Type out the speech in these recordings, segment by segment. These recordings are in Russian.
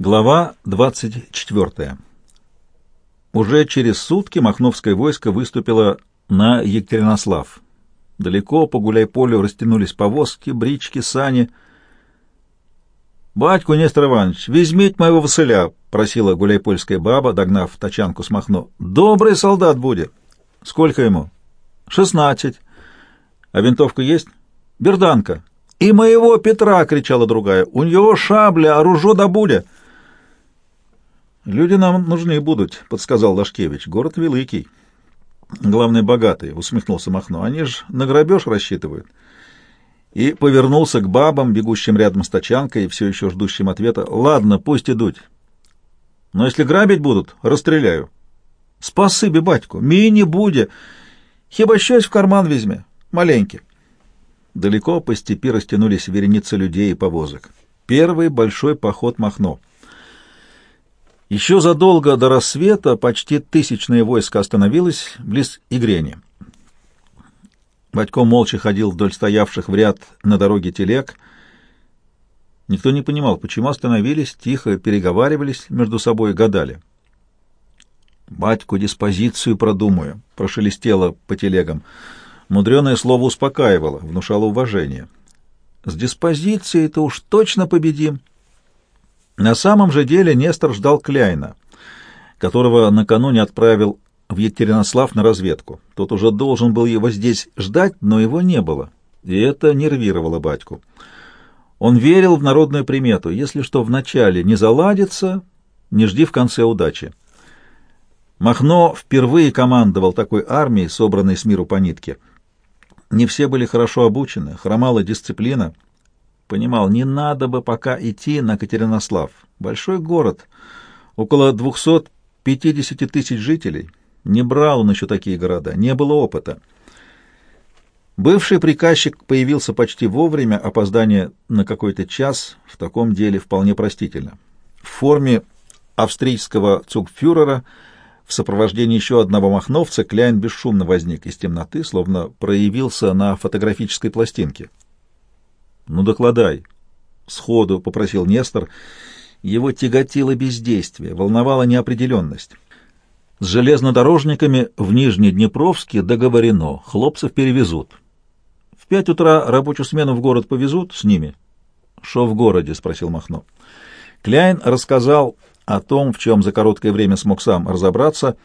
Глава 24. Уже через сутки Махновское войско выступило на Екатеринослав. Далеко по гуляй-полю растянулись повозки, брички, сани. «Батьку, Нестор Иванович, возьмите моего Василя!» — просила гуляйпольская баба, догнав тачанку с Махно. «Добрый солдат будет!» «Сколько ему?» «Шестнадцать». «А винтовка есть?» «Берданка». «И моего Петра!» — кричала другая. «У него шабля, оружо да буде!» «Люди нам нужны будут», — подсказал Лашкевич. «Город великий». «Главное, богатый», — усмехнулся Махно. «Они ж на грабеж рассчитывают». И повернулся к бабам, бегущим рядом с тачанкой и все еще ждущим ответа. «Ладно, пусть идут. Но если грабить будут, расстреляю». «Спасибо, батьку, мій не буде. Хіба щось в карман візьме, маленький». Далеко по степи растянулись вереницы людей и повозок. Первый большой поход Махно. Еще задолго до рассвета почти тысячное войско остановилось близ Игрени. Батько молча ходил вдоль стоявших в ряд на дороге телег. Никто не понимал, почему остановились, тихо переговаривались между собой гадали. «Батьку диспозицию продумаю», — прошелестело по телегам. Мудреное слово успокаивало, внушало уважение. «С диспозицией-то уж точно победим». На самом же деле Нестор ждал Кляйна, которого накануне отправил в Екатеринослав на разведку. Тот уже должен был его здесь ждать, но его не было, и это нервировало батьку. Он верил в народную примету «если что вначале не заладится, не жди в конце удачи». Махно впервые командовал такой армией, собранной с миру по нитке. Не все были хорошо обучены, хромала дисциплина — Понимал, не надо бы пока идти на Катеринослав. Большой город, около 250 тысяч жителей. Не брал он еще такие города, не было опыта. Бывший приказчик появился почти вовремя, опоздание на какой-то час в таком деле вполне простительно. В форме австрийского цугфюрера в сопровождении еще одного махновца Кляйн бесшумно возник из темноты, словно проявился на фотографической пластинке. «Ну, докладай!» — сходу попросил Нестор. Его тяготило бездействие, волновала неопределенность. С железнодорожниками в Нижнеднепровске договорено, хлопцев перевезут. В пять утра рабочую смену в город повезут с ними. «Шо в городе?» — спросил Махно. Кляйн рассказал о том, в чем за короткое время смог сам разобраться.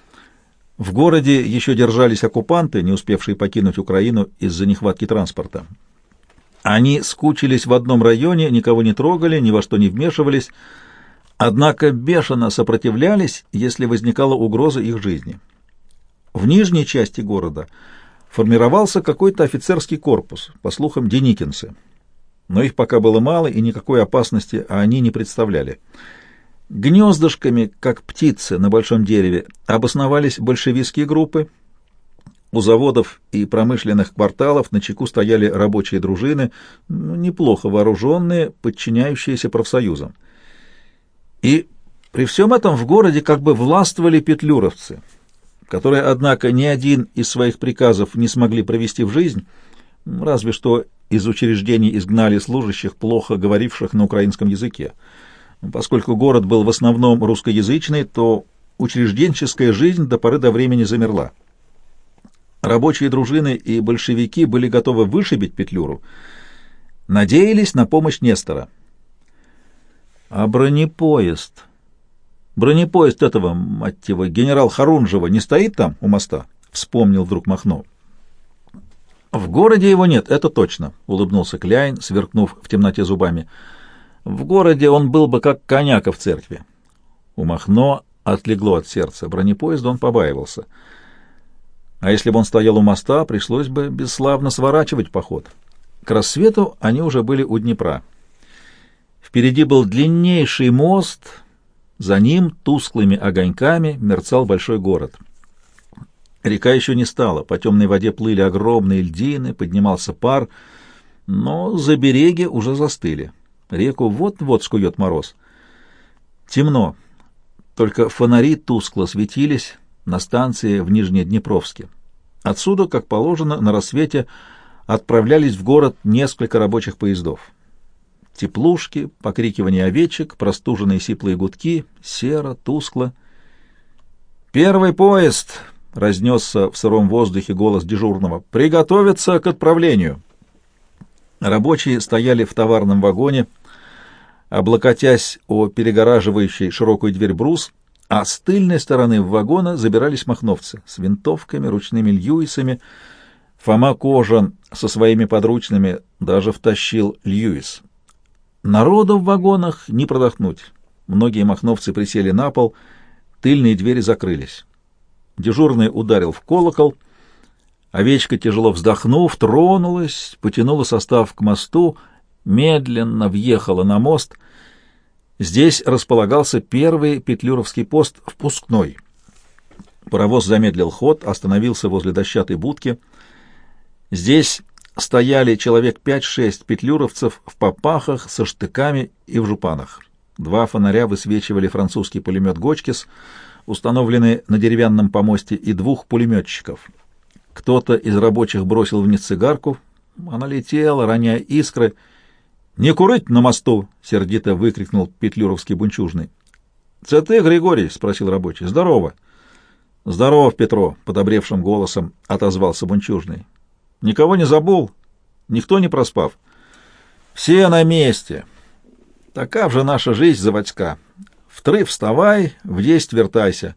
В городе еще держались оккупанты, не успевшие покинуть Украину из-за нехватки транспорта. Они скучились в одном районе, никого не трогали, ни во что не вмешивались, однако бешено сопротивлялись, если возникала угроза их жизни. В нижней части города формировался какой-то офицерский корпус, по слухам, деникинцы. Но их пока было мало, и никакой опасности они не представляли. Гнездышками, как птицы на большом дереве, обосновались большевистские группы — у заводов и промышленных кварталов на чеку стояли рабочие дружины, ну, неплохо вооруженные, подчиняющиеся профсоюзам. И при всем этом в городе как бы властвовали петлюровцы, которые, однако, ни один из своих приказов не смогли провести в жизнь, разве что из учреждений изгнали служащих, плохо говоривших на украинском языке. Поскольку город был в основном русскоязычный, то учрежденческая жизнь до поры до времени замерла. Рабочие дружины и большевики были готовы вышибить Петлюру, надеялись на помощь Нестора. А бронепоезд... Бронепоезд этого, мать его, генерал Харунжева не стоит там, у моста? Вспомнил вдруг Махно. В городе его нет, это точно, улыбнулся Кляйн, сверкнув в темноте зубами. В городе он был бы как коняка в церкви. У Махно отлегло от сердца. Бронепоезда он побаивался — а если бы он стоял у моста, пришлось бы бесславно сворачивать поход. К рассвету они уже были у Днепра. Впереди был длиннейший мост, за ним тусклыми огоньками мерцал большой город. Река еще не стала, по темной воде плыли огромные льдины, поднимался пар, но за береги уже застыли. Реку вот-вот скует мороз. Темно, только фонари тускло светились, на станции в Нижнеднепровске. Отсюда, как положено, на рассвете отправлялись в город несколько рабочих поездов. Теплушки, покрикивание овечек, простуженные сиплые гудки, серо, тускло. «Первый поезд!» — разнесся в сыром воздухе голос дежурного. «Приготовиться к отправлению!» Рабочие стояли в товарном вагоне, облокотясь о перегораживающий широкую дверь брус, а с тыльной стороны в вагона забирались махновцы с винтовками, ручными льюисами. Фома Кожан со своими подручными даже втащил льюис. Народу в вагонах не продохнуть. Многие махновцы присели на пол, тыльные двери закрылись. Дежурный ударил в колокол. Овечка, тяжело вздохнув, тронулась, потянула состав к мосту, медленно въехала на мост. Здесь располагался первый петлюровский пост впускной. Паровоз замедлил ход, остановился возле дощатой будки. Здесь стояли человек пять-шесть петлюровцев в попахах, со штыками и в жупанах. Два фонаря высвечивали французский пулемет «Гочкис», установленный на деревянном помосте, и двух пулеметчиков. Кто-то из рабочих бросил вниз цигарку, она летела, роняя искры. «Не курить на мосту!» — сердито выкрикнул петлюровский бунчужный. «Это ты, Григорий?» — спросил рабочий. «Здорово!» «Здоров, Петро!» — подобревшим голосом отозвался бунчужный. Никого не забыл, никто не проспав. Все на месте. Такая же наша жизнь заводька. В три вставай, в десять вертайся.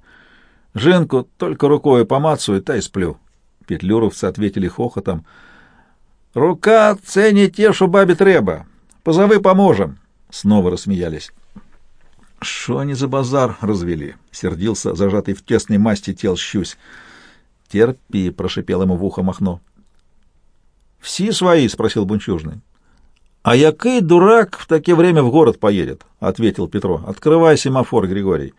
Женку только рукой помацаю, та и сплю. Петлюровцы ответили хохотом. Рука цени те, что бабе треба. Позови поможем. Снова рассмеялись. Что они за базар развели? Сердился зажатый в тесной масти тел щусь. Терпи, прошипел ему в ухо Махно. «Всі свои?» — спросил Бунчужный. «А який дурак в такое время в город поедет?» — ответил Петро. «Открывай семафор, Григорий».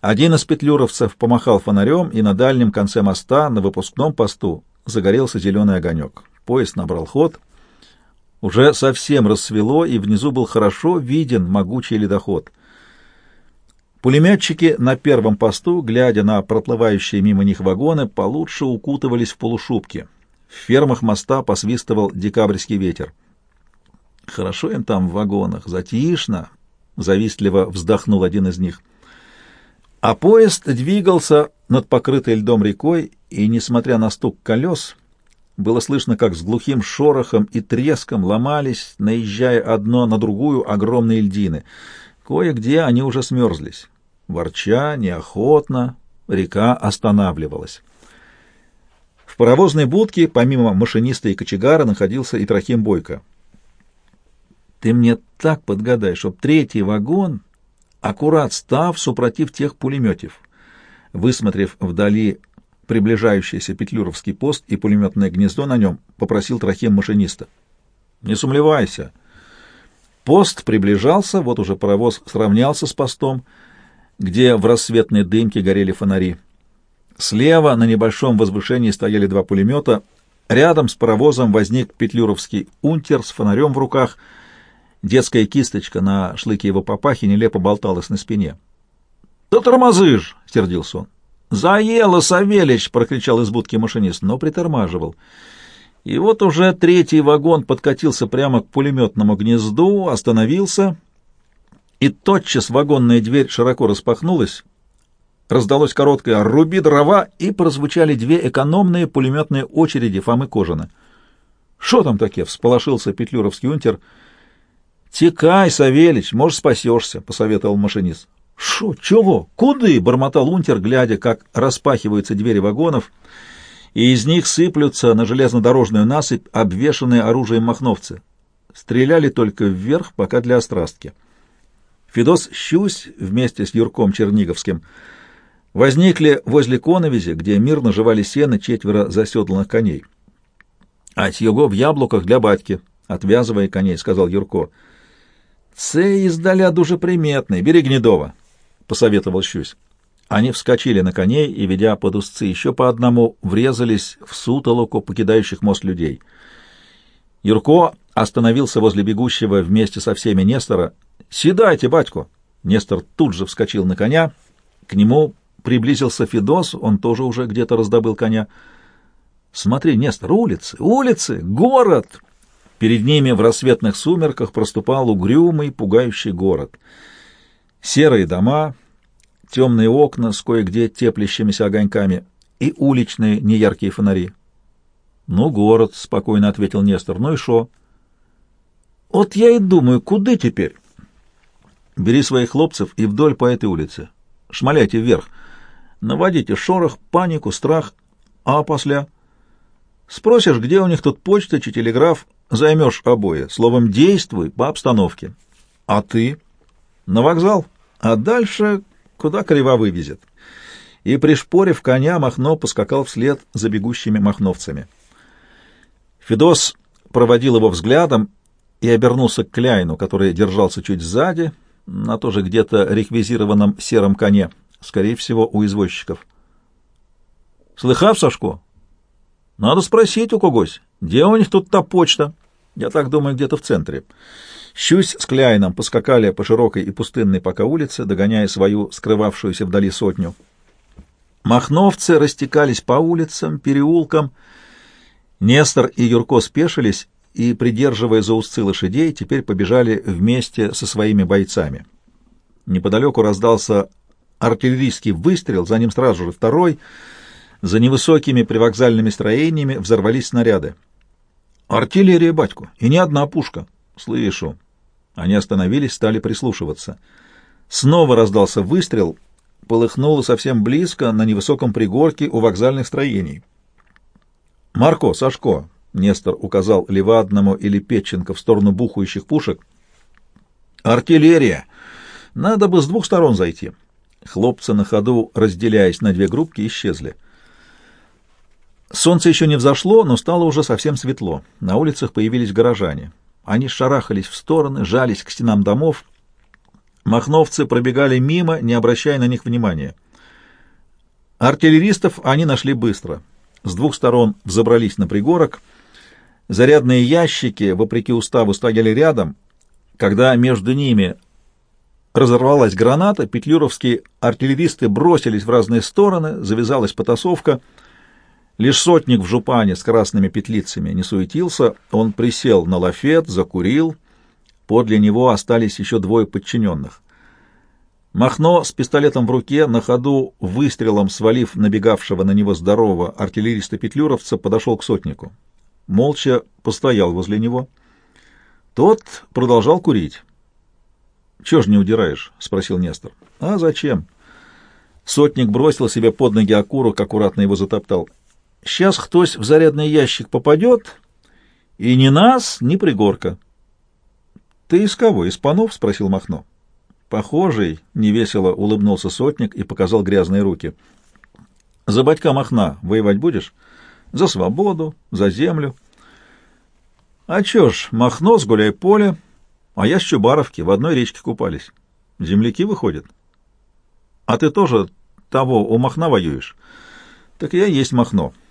Один из петлюровцев помахал фонарем, и на дальнем конце моста, на выпускном посту, загорелся зеленый огонек. Поезд набрал ход. Уже совсем рассвело, и внизу был хорошо виден могучий ледоход. Пулеметчики на первом посту, глядя на проплывающие мимо них вагоны, получше укутывались в полушубки — в фермах моста посвистывал декабрьский ветер. «Хорошо им там в вагонах, затишно!» — завистливо вздохнул один из них. А поезд двигался над покрытой льдом рекой, и, несмотря на стук колес, было слышно, как с глухим шорохом и треском ломались, наезжая одно на другую огромные льдины. Кое-где они уже смерзлись. Ворча, неохотно, река останавливалась паровозной будке, помимо машиниста и кочегара, находился и Трохим Бойко. «Ты мне так подгадай, чтоб третий вагон аккурат став супротив тех пулеметов». Высмотрев вдали приближающийся петлюровский пост и пулеметное гнездо на нем, попросил Трохим машиниста. «Не сумлевайся». Пост приближался, вот уже паровоз сравнялся с постом, где в рассветной дымке горели фонари. Слева на небольшом возвышении стояли два пулемета. Рядом с паровозом возник петлюровский унтер с фонарем в руках. Детская кисточка на шлыке его папахи нелепо болталась на спине. — Да тормозишь! — сердился он. — Заело, Савельич! — прокричал из будки машинист, но притормаживал. И вот уже третий вагон подкатился прямо к пулеметному гнезду, остановился, и тотчас вагонная дверь широко распахнулась, Раздалось короткое «руби дрова» и прозвучали две экономные пулеметные очереди Фомы Кожина. «Шо там таке?» — всполошился петлюровский унтер. «Текай, Савельич, может, спасешься», — посоветовал машинист. «Шо? Чего? Куды?» — бормотал унтер, глядя, как распахиваются двери вагонов, и из них сыплются на железнодорожную насыпь обвешанные оружием махновцы. Стреляли только вверх, пока для острастки. Федос Щусь вместе с Юрком Черниговским — возникли возле коновизи, где мирно жевали сено четверо заседланных коней. — А тьего в яблуках для батьки, — отвязывая коней, — сказал Юрко. — Це издаля дуже приметный, бери Гнедова, — посоветовал Щусь. Они вскочили на коней и, ведя под узцы еще по одному, врезались в сутолоку покидающих мост людей. Юрко остановился возле бегущего вместе со всеми Нестора. «Седайте, батько!» Нестор тут же вскочил на коня. К нему Приблизился Федос, он тоже уже где-то раздобыл коня. «Смотри, Нестор, улицы, улицы, город!» Перед ними в рассветных сумерках проступал угрюмый, пугающий город. Серые дома, темные окна с кое-где теплящимися огоньками и уличные неяркие фонари. «Ну, город», — спокойно ответил Нестор, — «ну и шо?» «Вот я и думаю, куда теперь?» «Бери своих хлопцев и вдоль по этой улице. Шмаляйте вверх. Наводите шорох, панику, страх. А после...» «Спросишь, где у них тут почта, телеграф, займешь обои. Словом, действуй по обстановке. А ты? На вокзал. А дальше куда криво вывезет. И, пришпорив коня, Махно поскакал вслед за бегущими махновцами. Федос проводил его взглядом и обернулся к Кляйну, который держался чуть сзади, на тоже где-то реквизированном сером коне, скорее всего, у извозчиков. «Слыхав, Сашко? Надо спросить у когось, где у них тут та почта?» Я так думаю, где-то в центре. Щусь с Кляйном поскакали по широкой и пустынной пока улице, догоняя свою скрывавшуюся вдали сотню. Махновцы растекались по улицам, переулкам. Нестор и Юрко спешились и, придерживая за узцы лошадей, теперь побежали вместе со своими бойцами. Неподалеку раздался артиллерийский выстрел, за ним сразу же второй. За невысокими привокзальными строениями взорвались снаряды. «Артиллерия, батьку, и не одна пушка». «Слышу». Они остановились, стали прислушиваться. Снова раздался выстрел, полыхнуло совсем близко, на невысоком пригорке у вокзальных строений. «Марко, Сашко», — Нестор указал Левадному или Петченко в сторону бухающих пушек. «Артиллерия! Надо бы с двух сторон зайти». Хлопцы на ходу, разделяясь на две группки, исчезли. Солнце еще не взошло, но стало уже совсем светло. На улицах появились горожане. Они шарахались в стороны, жались к стенам домов. Махновцы пробегали мимо, не обращая на них внимания. Артиллеристов они нашли быстро. С двух сторон взобрались на пригорок. Зарядные ящики, вопреки уставу, стояли рядом. Когда между ними разорвалась граната, петлюровские артиллеристы бросились в разные стороны, завязалась потасовка — Лишь сотник в жупане с красными петлицами не суетился, он присел на лафет, закурил. Подле него остались еще двое подчиненных. Махно с пистолетом в руке, на ходу выстрелом свалив набегавшего на него здорового артиллериста-петлюровца, подошел к сотнику. Молча постоял возле него. Тот продолжал курить. — Чего ж не удираешь? — спросил Нестор. — А зачем? Сотник бросил себе под ноги окурок, аккуратно его затоптал. Сейчас хтось в зарядный ящик попадет, и ни нас, ни пригорка. — Ты из кого, из панов? — спросил Махно. — Похожий, — невесело улыбнулся сотник и показал грязные руки. — За батька Махна воевать будешь? За свободу, за землю. — А чё ж, Махно с гуляй-поле, а я с Чубаровки, в одной речке купались. Земляки выходят. — А ты тоже того у Махна воюешь? — Так я есть Махно. —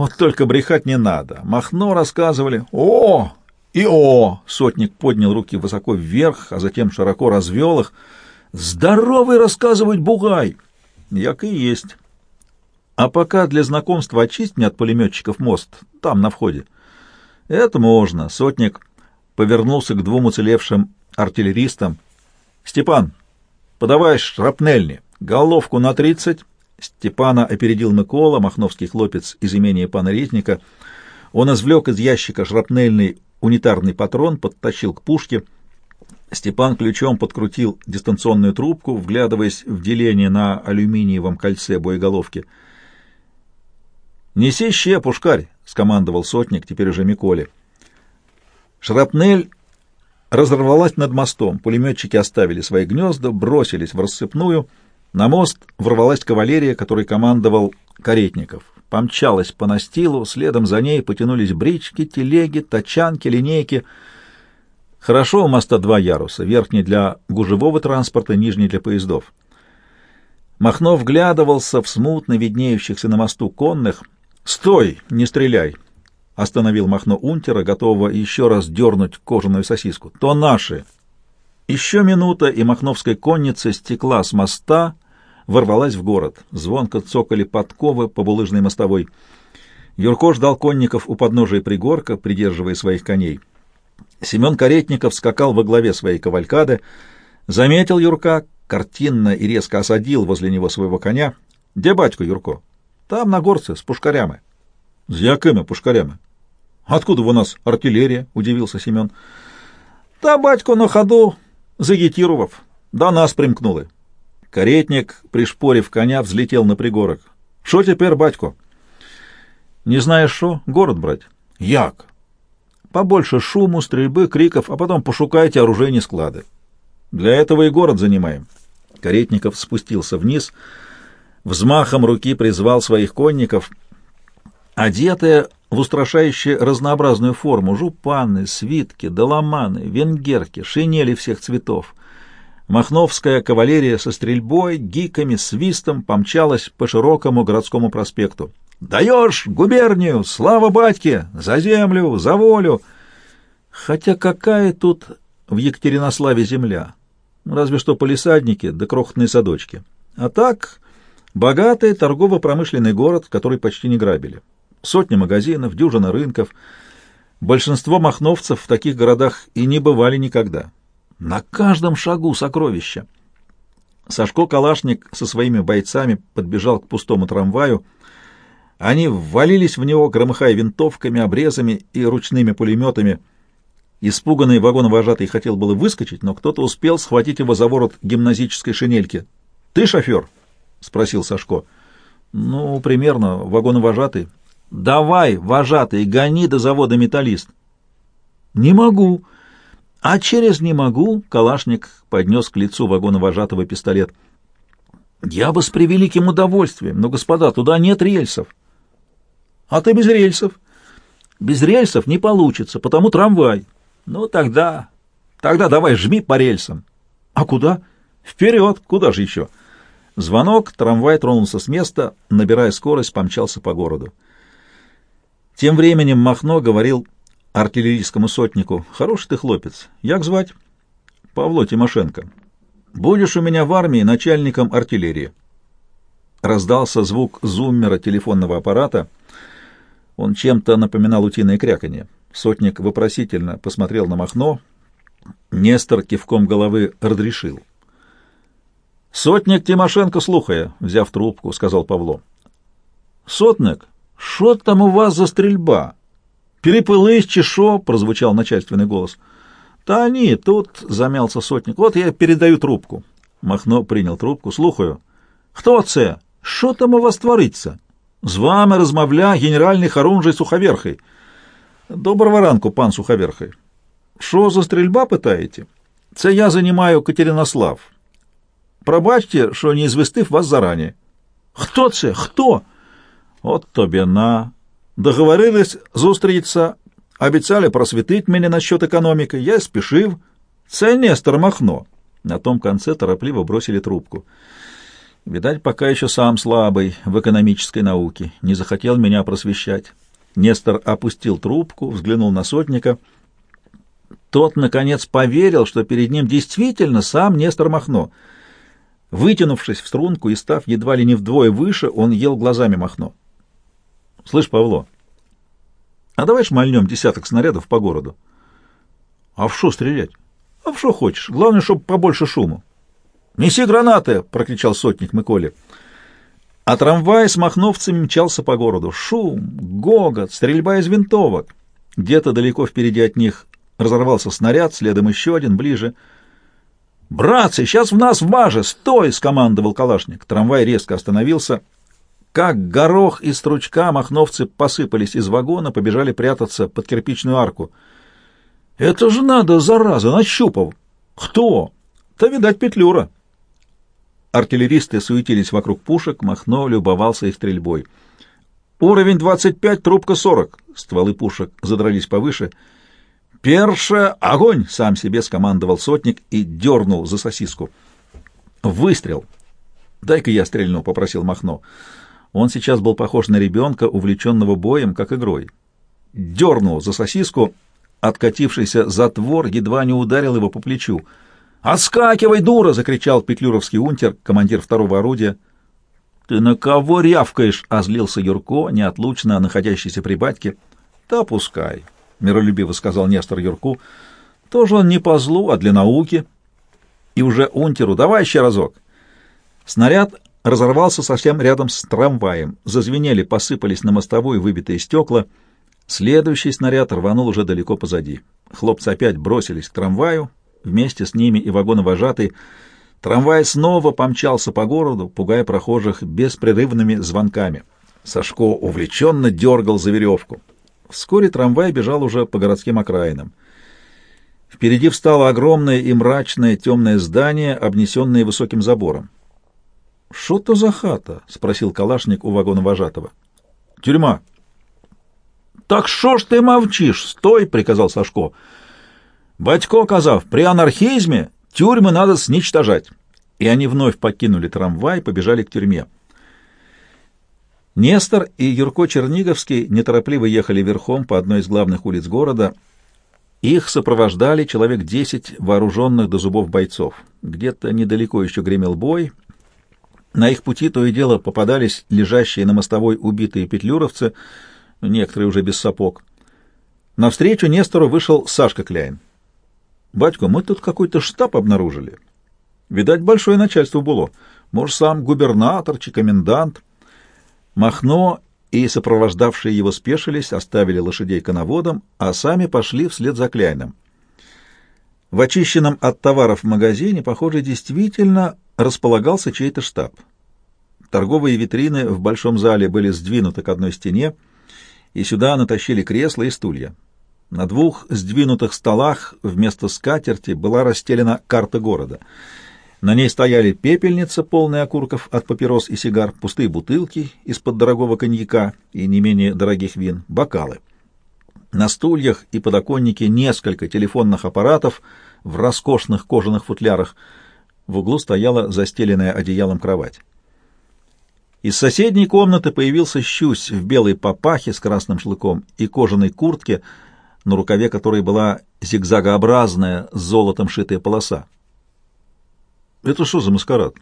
вот только брехать не надо. Махно рассказывали. О! И о! Сотник поднял руки высоко вверх, а затем широко развел их. Здоровый рассказывать бугай! Як и есть. А пока для знакомства очисть мне от пулеметчиков мост, там, на входе. Это можно. Сотник повернулся к двум уцелевшим артиллеристам. Степан, подавай шрапнельни. Головку на тридцать, Степана опередил Микола, махновский хлопец из имения пана Резника. Он извлек из ящика шрапнельный унитарный патрон, подтащил к пушке. Степан ключом подкрутил дистанционную трубку, вглядываясь в деление на алюминиевом кольце боеголовки. «Неси ще, пушкарь!» — скомандовал сотник, теперь уже Миколе. Шрапнель разорвалась над мостом, пулеметчики оставили свои гнезда, бросились в рассыпную — на мост ворвалась кавалерия, которой командовал Каретников. Помчалась по настилу, следом за ней потянулись брички, телеги, тачанки, линейки. Хорошо у моста два яруса, верхний для гужевого транспорта, нижний для поездов. Махнов вглядывался в смутно виднеющихся на мосту конных. «Стой! Не стреляй!» — остановил Махно унтера, готового еще раз дернуть кожаную сосиску. «То наши!» Еще минута, и махновская конница стекла с моста, ворвалась в город. Звонко цокали подковы по булыжной мостовой. Юрко ждал конников у подножия пригорка, придерживая своих коней. Семен Каретников скакал во главе своей кавалькады, заметил Юрка, картинно и резко осадил возле него своего коня. — Где батько, Юрко? — Там, на горце, с пушкарями. — С якими пушкарями? — Откуда у нас артиллерия? — удивился Семен. — Та батько на ходу, загитировав, до нас примкнули. Каретник, пришпорив коня, взлетел на пригорок. — Шо теперь, батько? — Не знаешь, что? Город брать? — Як? Побольше шуму, стрельбы, криков, а потом пошукайте оружейные склады. Для этого и город занимаем. Каретников спустился вниз, взмахом руки призвал своих конников. Одетые в устрашающую разнообразную форму жупаны, свитки, доломаны, венгерки, шинели всех цветов. Махновская кавалерия со стрельбой, гиками, свистом помчалась по широкому городскому проспекту. Даешь губернию, слава батьке, за землю, за волю. Хотя какая тут в Екатеринославе земля? Разве что полисадники да крохотные садочки. А так, богатый торгово-промышленный город, который почти не грабили. Сотни магазинов, дюжина рынков. Большинство махновцев в таких городах и не бывали никогда. На каждом шагу сокровища. Сашко Калашник со своими бойцами подбежал к пустому трамваю, они ввалились в него, громыхая винтовками, обрезами и ручными пулеметами. Испуганный вагоновожатый хотел было выскочить, но кто-то успел схватить его за ворот гимназической шинельки. — Ты шофер? — спросил Сашко. — Ну, примерно, вагоновожатый. — Давай, вожатый, гони до завода «Металлист». — Не могу. — А через «не могу» Калашник поднес к лицу вагоновожатого пистолет. — Я бы с превеликим удовольствием, но, господа, туда нет рельсов. — а ты без рельсов. Без рельсов не получится, потому трамвай. Ну, тогда... Тогда давай жми по рельсам. А куда? Вперед! Куда же еще? Звонок, трамвай тронулся с места, набирая скорость, помчался по городу. Тем временем Махно говорил артиллерийскому сотнику, «Хороший ты хлопец. Як звать?» «Павло Тимошенко. Будешь у меня в армии начальником артиллерии». Раздался звук зуммера телефонного аппарата — он чем-то напоминал утиное кряканье. Сотник вопросительно посмотрел на Махно. Нестор кивком головы разрешил. «Сотник Тимошенко слухая», — взяв трубку, сказал Павло. «Сотник, что там у вас за стрельба?» «Перепылысь, чешо», — прозвучал начальственный голос. «Та они, тут», — замялся сотник. «Вот я передаю трубку». Махно принял трубку. «Слухаю». «Хто це? Що там у вас твориться?» З вами розмовля генеральний хорунжий Суховерхий. Доброго ранку, пан Суховерхий. Що за стрільба, питаєте? Це я займаю Катеринослав. Пробачте, що не звестив вас зарані. Хто це? Хто? От тобі на. Договорились зустрітися, обіцяли просвітить мене насчет економіки. Я спішив. Це Нестор Махно. На том конце торопливо бросили трубку. Видать, пока еще сам слабый в экономической науке, не захотел меня просвещать. Нестор опустил трубку, взглянул на сотника. Тот, наконец, поверил, что перед ним действительно сам Нестор Махно. Вытянувшись в струнку и став едва ли не вдвое выше, он ел глазами Махно. — Слышь, Павло, а давай шмальнем десяток снарядов по городу. — А в что стрелять? — А в что хочешь. Главное, чтобы побольше шуму. «Неси гранаты!» — прокричал сотник Миколи. А трамвай с махновцами мчался по городу. Шум, гогот, стрельба из винтовок. Где-то далеко впереди от них разорвался снаряд, следом еще один, ближе. «Братцы, сейчас в нас вмаже! Стой!» — скомандовал калашник. Трамвай резко остановился. Как горох и стручка махновцы посыпались из вагона, побежали прятаться под кирпичную арку. «Это же надо, зараза, нащупал!» «Кто?» «Да, видать, Петлюра!» Артиллеристы суетились вокруг пушек, Махно любовался их стрельбой. «Уровень 25, трубка 40!» Стволы пушек задрались повыше. «Перша, огонь!» — сам себе скомандовал сотник и дернул за сосиску. «Выстрел!» «Дай-ка я стрельну», — попросил Махно. Он сейчас был похож на ребенка, увлеченного боем, как игрой. Дернул за сосиску, откатившийся затвор едва не ударил его по плечу — «Отскакивай, дура!» — закричал петлюровский унтер, командир второго орудия. «Ты на кого рявкаешь?» — озлился Юрко, неотлучно находящийся при батьке. «Да пускай. — миролюбиво сказал Нестор Юрку. «Тоже он не по злу, а для науки. И уже унтеру давай еще разок». Снаряд разорвался совсем рядом с трамваем. Зазвенели, посыпались на мостовую выбитые стекла. Следующий снаряд рванул уже далеко позади. Хлопцы опять бросились к трамваю, вместе с ними и вагоновожатый. Трамвай снова помчался по городу, пугая прохожих беспрерывными звонками. Сашко увлеченно дергал за веревку. Вскоре трамвай бежал уже по городским окраинам. Впереди встало огромное и мрачное темное здание, обнесенное высоким забором. — Что то за хата? — спросил калашник у вагона вожатого. — Тюрьма. — Так что ж ты молчишь? Стой! — приказал Сашко. — Батько казав, при анархизме тюрьмы надо сничтожать. И они вновь покинули трамвай и побежали к тюрьме. Нестор и Юрко Черниговский неторопливо ехали верхом по одной из главных улиц города. Их сопровождали человек десять вооруженных до зубов бойцов. Где-то недалеко еще гремел бой. На их пути то и дело попадались лежащие на мостовой убитые петлюровцы, некоторые уже без сапог. Навстречу Нестору вышел Сашка Кляйн. «Батько, мы тут какой-то штаб обнаружили. Видать, большое начальство было. Может, сам губернатор, чи комендант». Махно и сопровождавшие его спешились, оставили лошадей коноводом, а сами пошли вслед за Кляйном. В очищенном от товаров магазине, похоже, действительно располагался чей-то штаб. Торговые витрины в большом зале были сдвинуты к одной стене, и сюда натащили кресла и стулья. На двух сдвинутых столах вместо скатерти была расстелена карта города — на ней стояли пепельница, полная окурков от папирос и сигар, пустые бутылки из-под дорогого коньяка и не менее дорогих вин, бокалы. На стульях и подоконнике несколько телефонных аппаратов в роскошных кожаных футлярах. В углу стояла застеленная одеялом кровать. Из соседней комнаты появился щусь в белой папахе с красным шлыком и кожаной куртке, на рукаве которой была зигзагообразная с золотом шитая полоса. Это что за маскарад?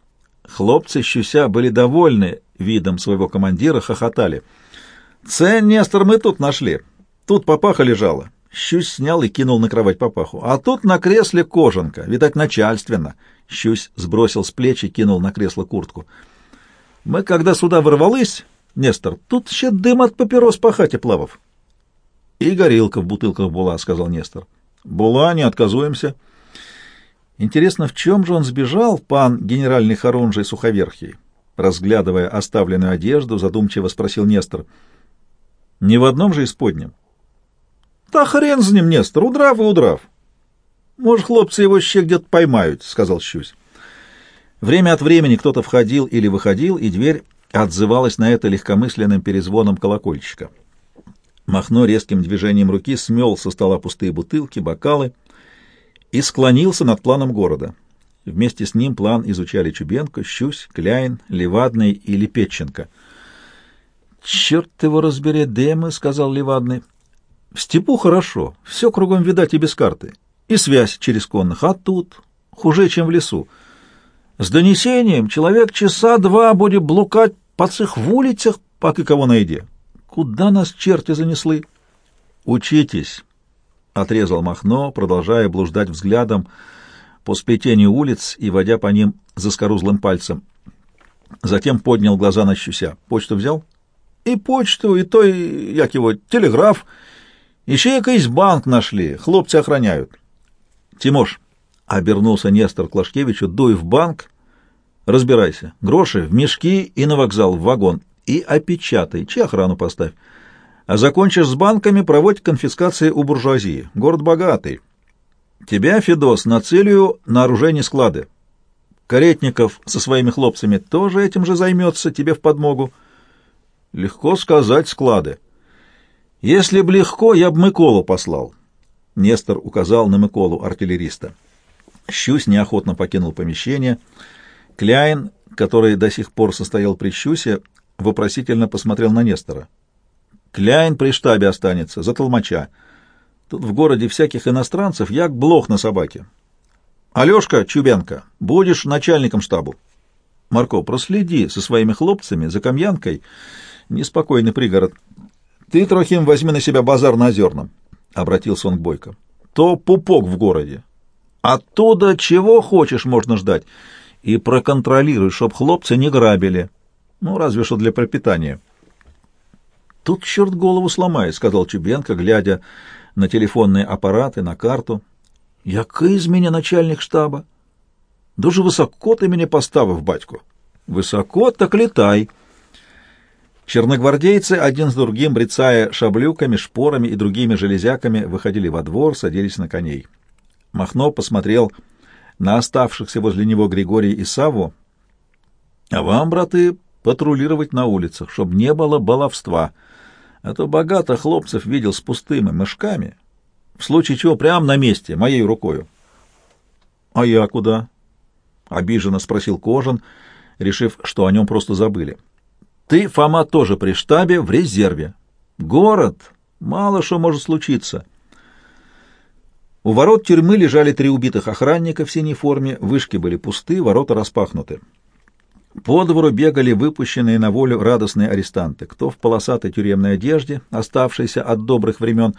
Хлопцы щуся были довольны видом своего командира, хохотали. «Це, Нестор, мы тут нашли. Тут папаха лежала». Щусь снял и кинул на кровать папаху. «А тут на кресле кожанка, видать, начальственно». Щусь сбросил с плеч и кинул на кресло куртку. «Мы, когда сюда ворвались, Нестор, тут ще дым от папирос по хате плавав». «И горилка в бутылках была», — сказал Нестор. «Була, не отказуемся». Интересно, в чем же он сбежал, пан генеральный хорунжий Суховерхий? Разглядывая оставленную одежду, задумчиво спросил Нестор. Не в одном же исподнем? Та хрен с ним, Нестор, удрав и удрав. Может, хлопцы его еще где-то поймают, сказал Щусь. Время от времени кто-то входил или выходил, и дверь отзывалась на это легкомысленным перезвоном колокольчика. Махно резким движением руки смел со стола пустые бутылки, бокалы — и склонился над планом города. Вместе с ним план изучали Чубенко, Щусь, Кляйн, Левадный и Лепетченко. «Черт его разбери, демы», — сказал Левадный. «В степу хорошо, все кругом видать и без карты, и связь через конных, а тут хуже, чем в лесу. С донесением человек часа два будет блукать по цих улицах, пока кого найди. Куда нас черти занесли?» «Учитесь», отрезал Махно, продолжая блуждать взглядом по сплетению улиц и водя по ним заскорузлым пальцем. Затем поднял глаза на Щуся. «Почту взял?» «И почту, и то, и, як его, телеграф. Еще якийсь банк нашли, хлопцы охраняют». «Тимош», — обернулся Нестор Клашкевичу, — «дуй в банк, разбирайся. Гроши в мешки и на вокзал, в вагон. И опечатай, чи охрану поставь. А закончишь с банками, проводь конфискации у буржуазии. Город богатый. Тебя, Федос, нацелю на оружейные склады. Каретников со своими хлопцами тоже этим же займется, тебе в подмогу. Легко сказать склады. Если б легко, я бы Миколу послал. Нестор указал на Миколу, артиллериста. Щусь неохотно покинул помещение. Кляйн, который до сих пор состоял при Щусе, вопросительно посмотрел на Нестора. Кляйн при штабе останется, за толмача. Тут в городе всяких иностранцев, як блох на собаке. Алешка Чубенко, будешь начальником штабу. Марко, проследи со своими хлопцами за Камьянкой, неспокойный пригород. Ты, Трохим, возьми на себя базар на Озерном. Обратился он к Бойко, — то пупок в городе. Оттуда чего хочешь можно ждать. И проконтролируй, чтоб хлопцы не грабили. Ну, разве что для пропитания. Тут черт голову сломает, — сказал Чубенко, глядя на телефонные аппараты, на карту. Який из меня начальник штаба? Дуже высоко ты меня поставив, батько. Высоко, так летай. Черногвардейцы, один с другим, брецая шаблюками, шпорами и другими железяками, выходили во двор, садились на коней. Махно посмотрел на оставшихся возле него Григория и Саву. — А вам, браты, патрулировать на улицах, чтобы не было баловства. А то богато хлопцев видел с пустыми мешками. В случае чего прямо на месте, моей рукою. — А я куда? — обиженно спросил Кожан, решив, что о нем просто забыли. — ты, Фома, тоже при штабе, в резерве. Город, мало что может случиться. У ворот тюрьмы лежали три убитых охранника в синей форме, вышки были пусты, ворота распахнуты. По двору бегали выпущенные на волю радостные арестанты, кто в полосатой тюремной одежде, оставшейся от добрых времен,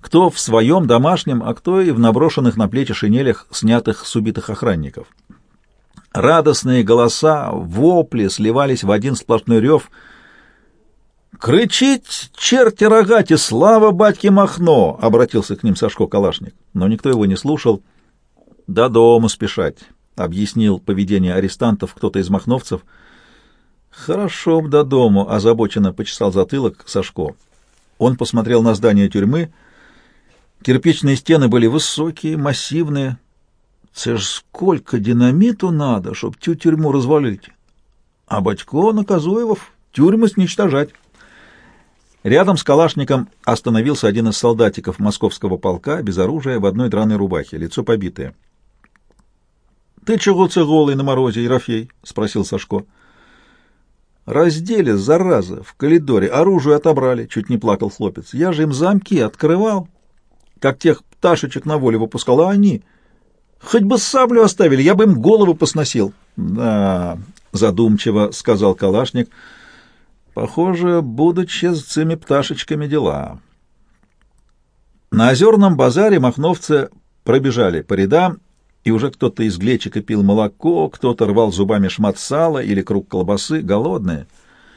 кто в своем домашнем, а кто и в наброшенных на плечи шинелях, снятых с убитых охранников. Радостные голоса, вопли сливались в один сплошной рев. «Кричить, черти рогати, слава батьке Махно!» — обратился к ним Сашко Калашник. Но никто его не слушал. «До дома спешать», — объяснил поведение арестантов кто-то из махновцев. «Хорошо б до дому», — озабоченно почесал затылок Сашко. Он посмотрел на здание тюрьмы. Кирпичные стены были высокие, массивные, це ж сколько динамиту надо, чтоб тю тюрьму развалить. А Батько наказуев тюрьмы сничтожать. Рядом с калашником остановился один из солдатиков московского полка, без оружия, в одной драной рубахе, лицо побитое. — Ты чего це голый на морозе, Ерофей? — спросил Сашко. — Раздели, зараза, в коридоре, оружие отобрали, — чуть не плакал хлопец. Я же им замки открывал, как тех пташечек на волю выпускал, а они... Хоть бы саблю оставили, я бы им голову посносил. — Да, — задумчиво сказал Калашник, — похоже, будучи с цими пташечками дела. На озерном базаре махновцы пробежали по рядам, и уже кто-то из глечика пил молоко, кто-то рвал зубами шмат сала или круг колбасы, голодные.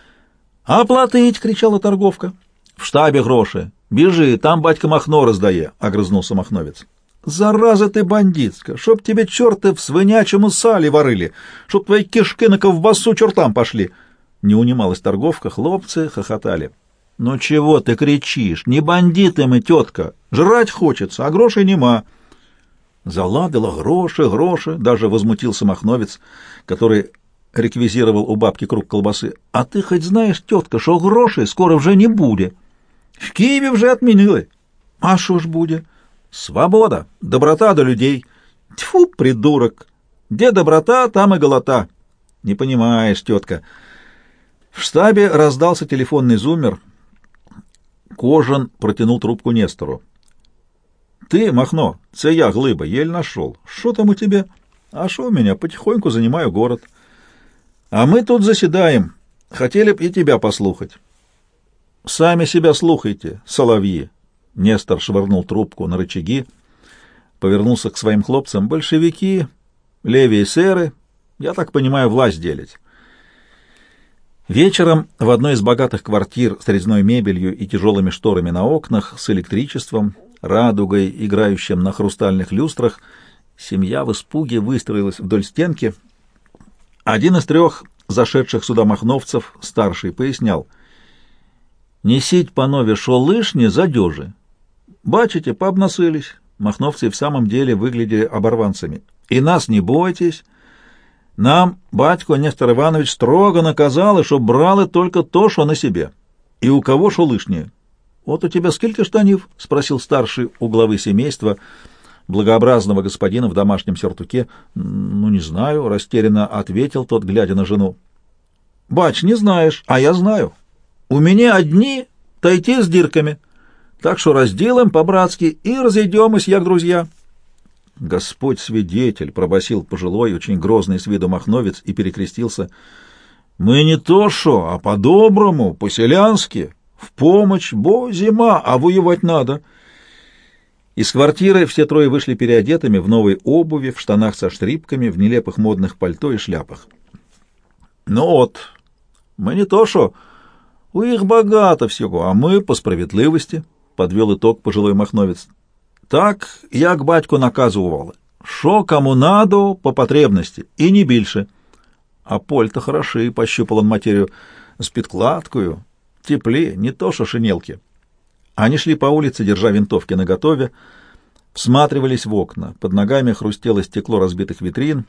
— Оплатить! — кричала торговка. — В штабе гроши. Бежи, там батька Махно раздае, — огрызнулся махновец. Зараза ты бандитская, чтоб тебе черты в свинячьем сале ворыли, чтоб твои кишки на ковбасу чертам пошли. Не унималась торговка, хлопцы хохотали. Ну чего ты кричишь? Не бандиты мы, тетка. Жрать хочется, а грошей нема. Заладила гроши, гроши, даже возмутился махновец, который реквизировал у бабки круг колбасы. А ты хоть знаешь, тетка, что грошей скоро уже не будет? В Киеве уже отменили. А что ж будет? Свобода, доброта до людей. Тьфу, придурок! Где доброта, там и голота. Не понимаешь, тетка. В штабе раздался телефонный зумер. Кожан протянул трубку Нестору. «Ты, Махно, це я, глыба, еле нашел. Что там у тебя?» «А что у меня? Потихоньку занимаю город». «А мы тут заседаем. Хотели б и тебя послухать». «Сами себя слухайте, соловьи», Нестор швырнул трубку на рычаги, повернулся к своим хлопцам. «Большевики, левые сэры, я так понимаю, власть делить». Вечером в одной из богатых квартир с резной мебелью и тяжелыми шторами на окнах, с электричеством, радугой, играющим на хрустальных люстрах, семья в испуге выстроилась вдоль стенки. Один из трех зашедших сюда махновцев, старший, пояснял. «Несить, панове, шо лишнє задежи, Бачите, пообносились. Махновцы в самом деле выглядели оборванцами. И нас не бойтесь. Нам батько Нестор Иванович строго наказал, что брали только то, что на себе. И у кого что лишнее. Вот у тебя сколько штанив? — спросил старший у главы семейства, благообразного господина в домашнем сертуке. — Ну, не знаю, — растерянно ответил тот, глядя на жену. — Бач, не знаешь, а я знаю. У меня одни тайти с дирками. — так что разделаем по-братски и разойдемся, як друзья. Господь свидетель, пробасил пожилой, очень грозный с виду махновец и перекрестился. Мы не то шо, а по-доброму, по-селянски, в помощь, бо зима, а воевать надо. Из квартиры все трое вышли переодетыми в новой обуви, в штанах со штрипками, в нелепых модных пальто и шляпах. «Ну вот, мы не то что, у их богато всего, а мы по справедливости», — подвел итог пожилой махновец. «Так, як батько наказували, що кому надо по потребности, и не більше». «А поль-то хороши», — пощупал он материю, — «с подкладкою, теплее, не то что шинелки». Они шли по улице, держа винтовки наготове, всматривались в окна. Под ногами хрустело стекло разбитых витрин.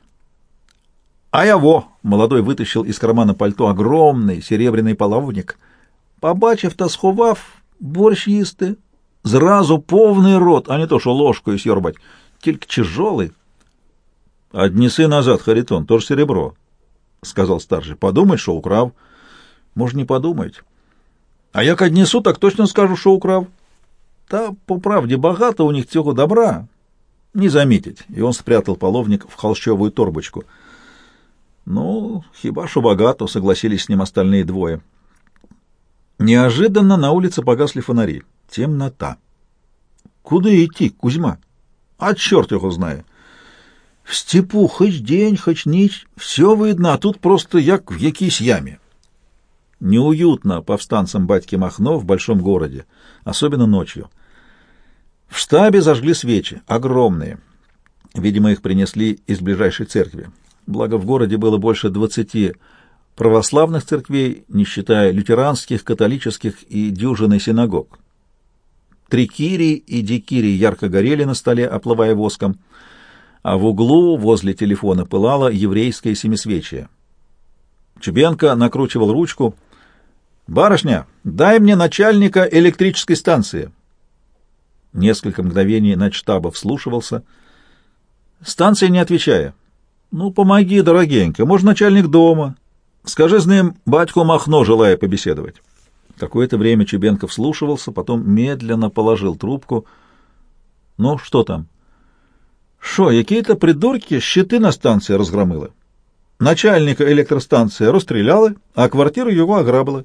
«А я во!» — молодой вытащил из кармана пальто огромный серебряный половник. Побачив-то сховав, борщ їсти. Зразу повний рот, а не то, що ложкою сьорбать, тільки тяжелый. «Отнеси назад, Харитон, тоже серебро», — сказал старший. «Подумай, что украв». «Может, не подумать». А як однесу, так точно скажу, що украв. Та, по правде, багато у них цього добра. Не заметить. И он спрятал половник в холщовую торбочку. Ну, хиба что богато, согласились с ним остальные двое. Неожиданно на улице погасли фонари. Темнота. Куда идти, Кузьма? А черт его знает. В степу хоть день, хоть ніч, все видно, а тут просто як в якійсь яме. Неуютно повстанцам батьки Махно в большом городе, особенно ночью. В штабе зажгли свечи, огромные. Видимо, их принесли из ближайшей церкви. Благо, в городе было больше двадцати православных церквей, не считая лютеранских, католических и дюжины синагог. Три кири и дикири ярко горели на столе, оплывая воском, а в углу возле телефона пылало еврейское семисвечие. Чубенко накручивал ручку — «Барышня, дай мне начальника электрической станции». Несколько мгновений начштаба вслушивался. Станция не отвечая. «Ну, помоги, дорогенько, может, начальник дома. Скажи с ним, батьку Махно, желая побеседовать». Какое-то время Чубенко вслушивался, потом медленно положил трубку. «Ну, что там?» «Шо, какие-то придурки щиты на станции разгромили. Начальника электростанции расстреляли, а квартиру его ограбили».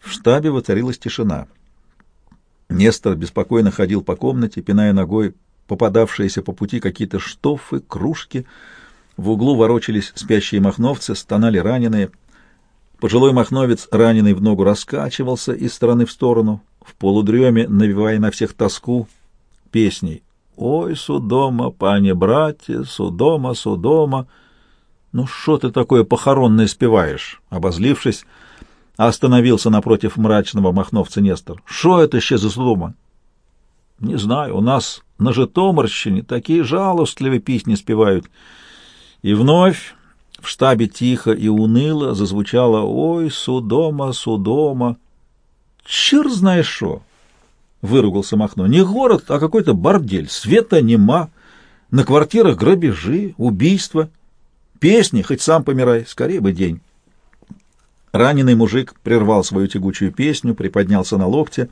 В штабе воцарилась тишина. Нестор беспокойно ходил по комнате, пиная ногой попадавшиеся по пути какие-то штофы, кружки. В углу ворочались спящие махновцы, стонали раненые. Пожилой махновец, раненый в ногу, раскачивался из стороны в сторону, в полудреме, навевая на всех тоску песней. «Ой, Судома, пане братья, Судома, Судома!» «Ну что ты такое похоронное спеваешь?» Обозлившись, Остановился напротив мрачного махновца Нестор. «Шо это ще за слума?» «Не знаю, у нас на Житомирщине такие жалостливые песни спевают». И вновь в штабе тихо и уныло зазвучало «Ой, Судома, Судома». «Чер знаешь шо!» — выругался Махно. «Не город, а какой-то бордель. Света нема. На квартирах грабежи, убийства. Песни, хоть сам помирай, скорее бы день». Раненый мужик прервал свою тягучую песню, приподнялся на локте.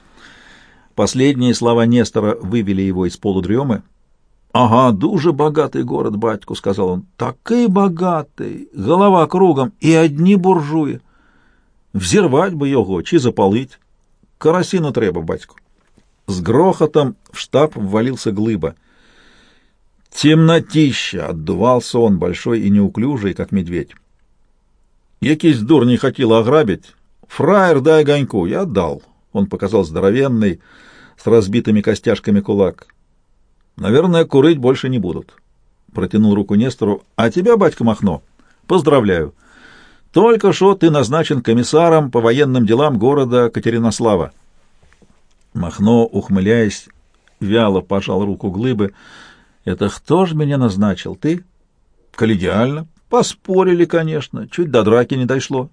Последние слова Нестора вывели его из полудремы. «Ага, дуже богатый город, батьку», — сказал он. «Такий богатий, голова кругом и одни буржуи. Взірвать бы його чи запалить. Карасину треба, батьку». С грохотом в штаб ввалился глыба. Темнотища! Отдувался он, большой и неуклюжий, как медведь. Якийсь дурний хотел ограбить. Фраер, дай огоньку. Я дал. Он показал здоровенный, с разбитыми костяшками кулак. Наверное, курить больше не будут. Протянул руку Нестору. А тебя, батька Махно, поздравляю. Только что ты назначен комиссаром по военным делам города Катеринослава. Махно, ухмыляясь, вяло пожал руку глыбы. Это кто ж меня назначил? Ты? Коллегиально. Поспорили, конечно, чуть до драки не дошло.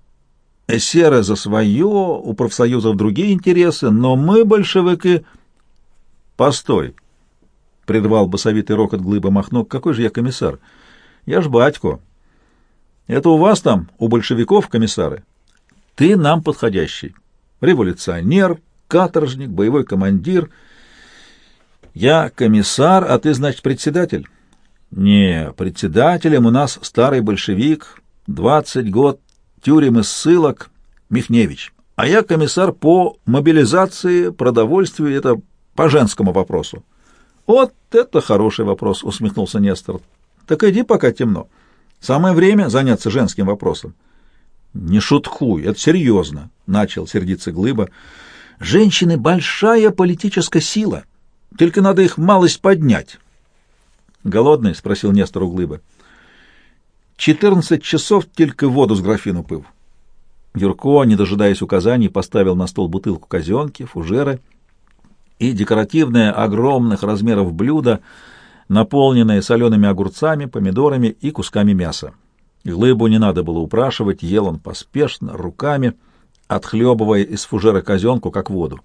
Эсеры за свое, у профсоюзов другие интересы, но мы, большевики... Постой, — прервал басовитый рокот глыба Махно, — какой же я комиссар? Я ж батько. Это у вас там, у большевиков, комиссары? Ты нам подходящий. Революционер, каторжник, боевой командир. Я комиссар, а ты, значит, председатель. Не, председателем у нас старый большевик, двадцать год тюрем и ссылок, Михневич. А я комиссар по мобилизации, продовольствию, это по женскому вопросу. Вот это хороший вопрос, усмехнулся Нестор. Так иди, пока темно. Самое время заняться женским вопросом. Не шуткуй, это серьезно, начал сердиться Глыба. Женщины — большая политическая сила, только надо их малость поднять. Голодный? — спросил Нестор у Глыба. Четырнадцать часов только воду с графину пыл. Юрко, не дожидаясь указаний, поставил на стол бутылку казенки, фужеры и декоративное огромных размеров блюдо, наполненное солеными огурцами, помидорами и кусками мяса. Глыбу не надо было упрашивать, ел он поспешно, руками, отхлебывая из фужера казенку, как воду.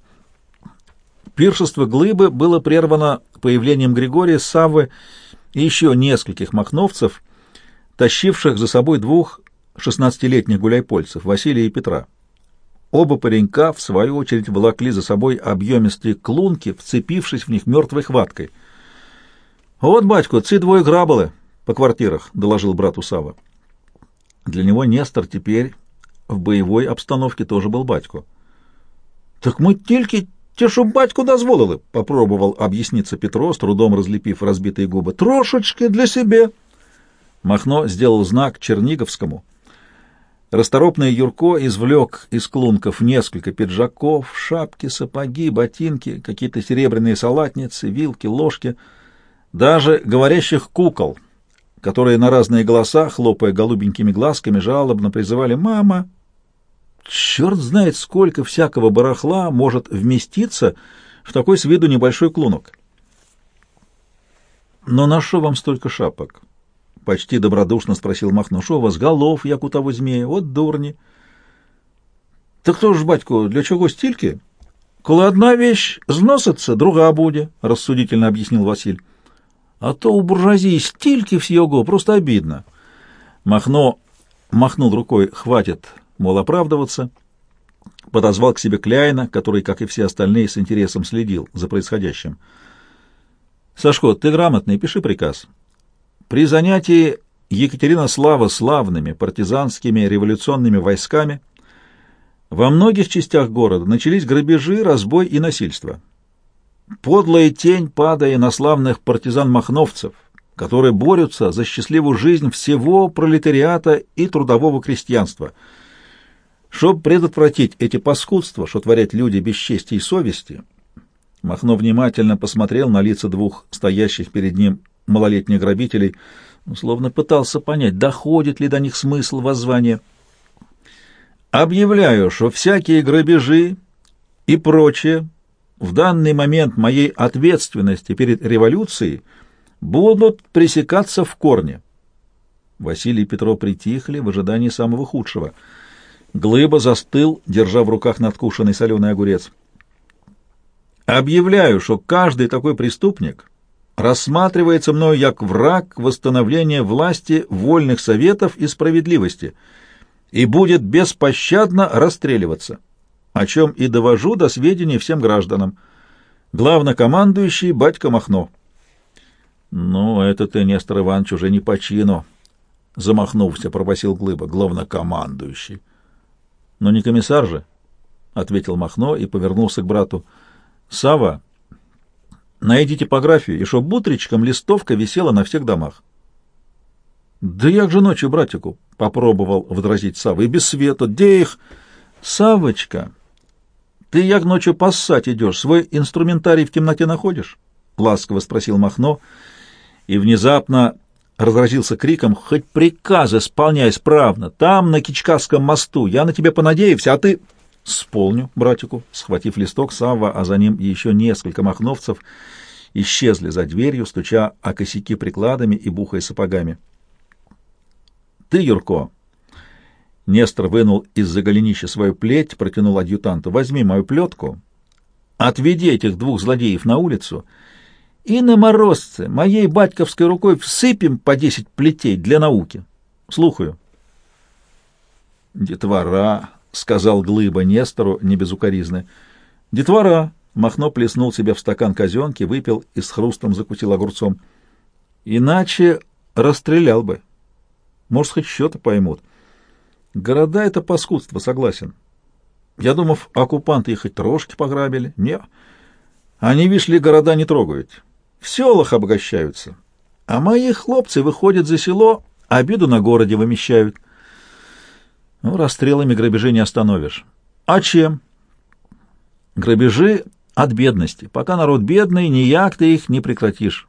Пиршество Глыбы было прервано появлением Григория, Саввы и еще нескольких махновцев, тащивших за собой двух шестнадцатилетних гуляйпольцев, Василия и Петра. Оба паренька, в свою очередь, волокли за собой объемистые клунки, вцепившись в них мертвой хваткой. «Вот, батько, цы двое грабалы по квартирах», — доложил брату Сава. Для него Нестор теперь в боевой обстановке тоже был батько. «Так мы тільки те, що батьку дозволили», — попробовал объясниться Петро, с трудом разлепив разбитые губы. «Трошечки для себе». Махно сделал знак Черниговскому. Расторопный Юрко извлек из клунков несколько пиджаков, шапки, сапоги, ботинки, какие-то серебряные салатницы, вилки, ложки, даже говорящих кукол — которые на разные голоса, хлопая голубенькими глазками, жалобно призывали «Мама!». Черт знает, сколько всякого барахла может вместиться в такой с виду небольшой клунок. «Но на что вам столько шапок?» — почти добродушно спросил Махно. «Шо вас голов, як у того змея? Вот дурни!» «Так кто ж, батько, для чего стильки?» «Коли одна вещь зносится, друга будет», — рассудительно объяснил Василь. А то у буржуазии стильки всего, просто обидно. Махно махнул рукой, хватит, мол, оправдываться. Подозвал к себе Кляйна, который, как и все остальные, с интересом следил за происходящим. «Сашко, ты грамотный, пиши приказ. При занятии Екатерина Слава славными партизанскими революционными войсками во многих частях города начались грабежи, разбой и насильство подлая тень, падая на славных партизан-махновцев, которые борются за счастливую жизнь всего пролетариата и трудового крестьянства. Чтобы предотвратить эти паскудства, что творят люди без чести и совести, Махно внимательно посмотрел на лица двух стоящих перед ним малолетних грабителей, словно пытался понять, доходит ли до них смысл воззвания. «Объявляю, что всякие грабежи и прочее в данный момент моей ответственности перед революцией будут пресекаться в корне. Василий и Петро притихли в ожидании самого худшего. Глыба застыл, держа в руках надкушенный соленый огурец. «Объявляю, что каждый такой преступник рассматривается мною как враг восстановления власти вольных советов и справедливости и будет беспощадно расстреливаться» о чем и довожу до сведения всем гражданам. Главнокомандующий батька Махно. «Ну, это ты, Нестор Иванович, уже не по чину», — замахнулся, пробасил Глыба, главнокомандующий. «Но не комиссар же», — ответил Махно и повернулся к брату. Сава, найди типографию, и чтоб бутричком листовка висела на всех домах». «Да як же ночью, братику?» — попробовал возразить Сава. «И без света. Где их?» «Савочка!» Ты як ночью поссать идешь, свой инструментарий в темноте находишь? — ласково спросил Махно, и внезапно разразился криком, «Хоть приказ исполняй справно, там, на Кичкасском мосту, я на тебя понадеюсь, а ты...» «Сполню, братику», — схватив листок, Савва, а за ним еще несколько махновцев, исчезли за дверью, стуча о косяки прикладами и бухая сапогами. «Ты, Юрко, Нестор вынул из-за голенища свою плеть, протянул адъютанту. «Возьми мою плетку, отведи этих двух злодеев на улицу, и на морозце моей батьковской рукой всыпем по десять плетей для науки. Слухаю». «Детвора», — сказал Глыба Нестору укоризны. «Детвора», — Махно плеснул себе в стакан казенки, выпил и с хрустом закусил огурцом. «Иначе расстрелял бы. Может, хоть счета поймут». Города — это паскудство, согласен. Я думав, оккупанты их хоть трошки пограбили. Не, они, вишли, города не трогают. в селах обогащаются, а мои хлопцы выходят за село, обиду на городе вымещают. Ну, расстрелами грабежи не остановишь. А чем? Грабежи от бедности. Пока народ бедный, нияк ты их не прекратишь.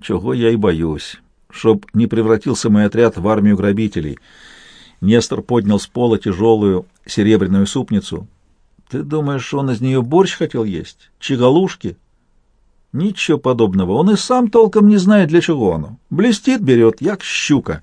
Чего я и боюсь, чтоб не превратился мой отряд в армию грабителей. Нестор поднял с пола тяжелую серебряную супницу. Ты думаешь, он из нее борщ хотел есть? Чигалушки? Ничего подобного. Он и сам толком не знает, для чего оно. Блестит, берет, як щука.